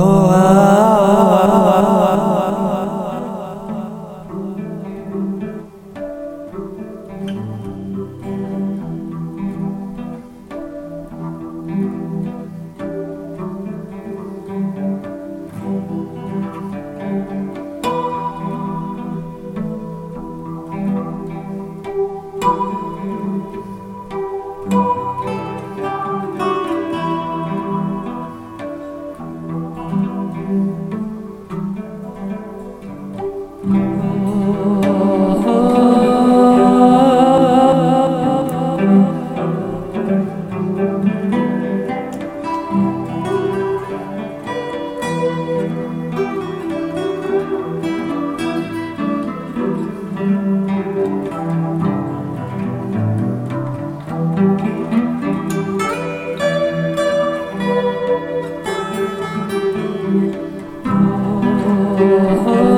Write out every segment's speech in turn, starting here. Oh. oh. oh, oh, oh.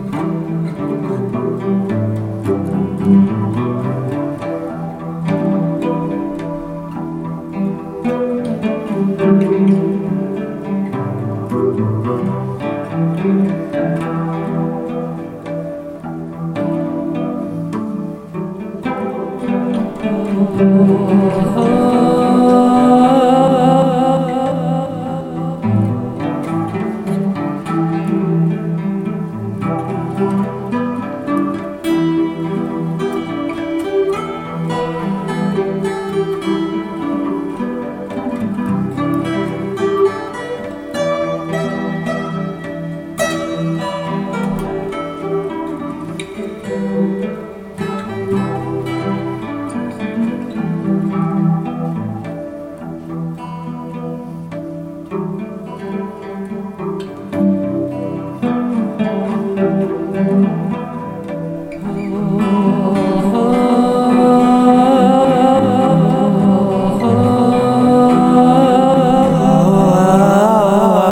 او